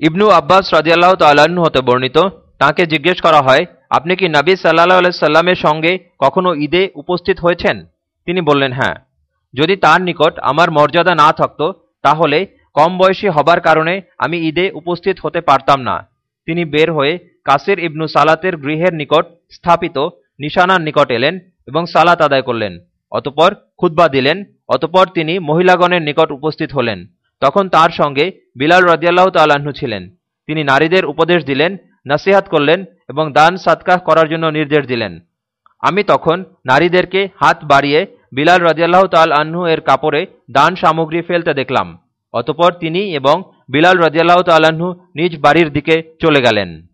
ইবনু আব্বাস রাজিয়াল্লাহ তাল্লাহ্ন হতে বর্ণিত, তাকে জিজ্ঞেস করা হয়, আপনি কি নবী সাল্লাহ সাল্লামের সঙ্গে কখনো ঈদে উপস্থিত হয়েছেন? তিনি বললেন হ্যাঁ। যদি তার নিকট আমার মর্যাদা না থাকত, তাহলে কম বয়সী হবার কারণে আমি ঈদে উপস্থিত হতে পারতাম না। তিনি বের হয়ে কাসির ইবনু সালাতের গৃহের নিকট স্থাপিত নিশানার নিকট এলেন এবং সালাত আদায় করলেন। অতপর খুদ্া দিলেন, অতপর তিনি মহিলাগণের নিকট উপস্থিত হলেন। তখন তার সঙ্গে বিলাল রাজিয়াল্লাহ তাল্লাহ্ন ছিলেন। তিনি নারীদের উপদেশ দিলেন, নাসিহাত করলেন এবং দান সাতকাহ করার জন্য নির্দেশ দিলেন। আমি তখন নারীদেরকে হাত বাড়িয়ে বিলাল রাজিয়াল্লাহ তাল আহ্ন এর কাপড়ে দান সামগ্রী ফেলতে দেখলাম। অতপর তিনি এবং বিলাল রাজিয়াল্লাহ তাল্লাহ্ন নিজ বাড়ির দিকে চলে গেলেন।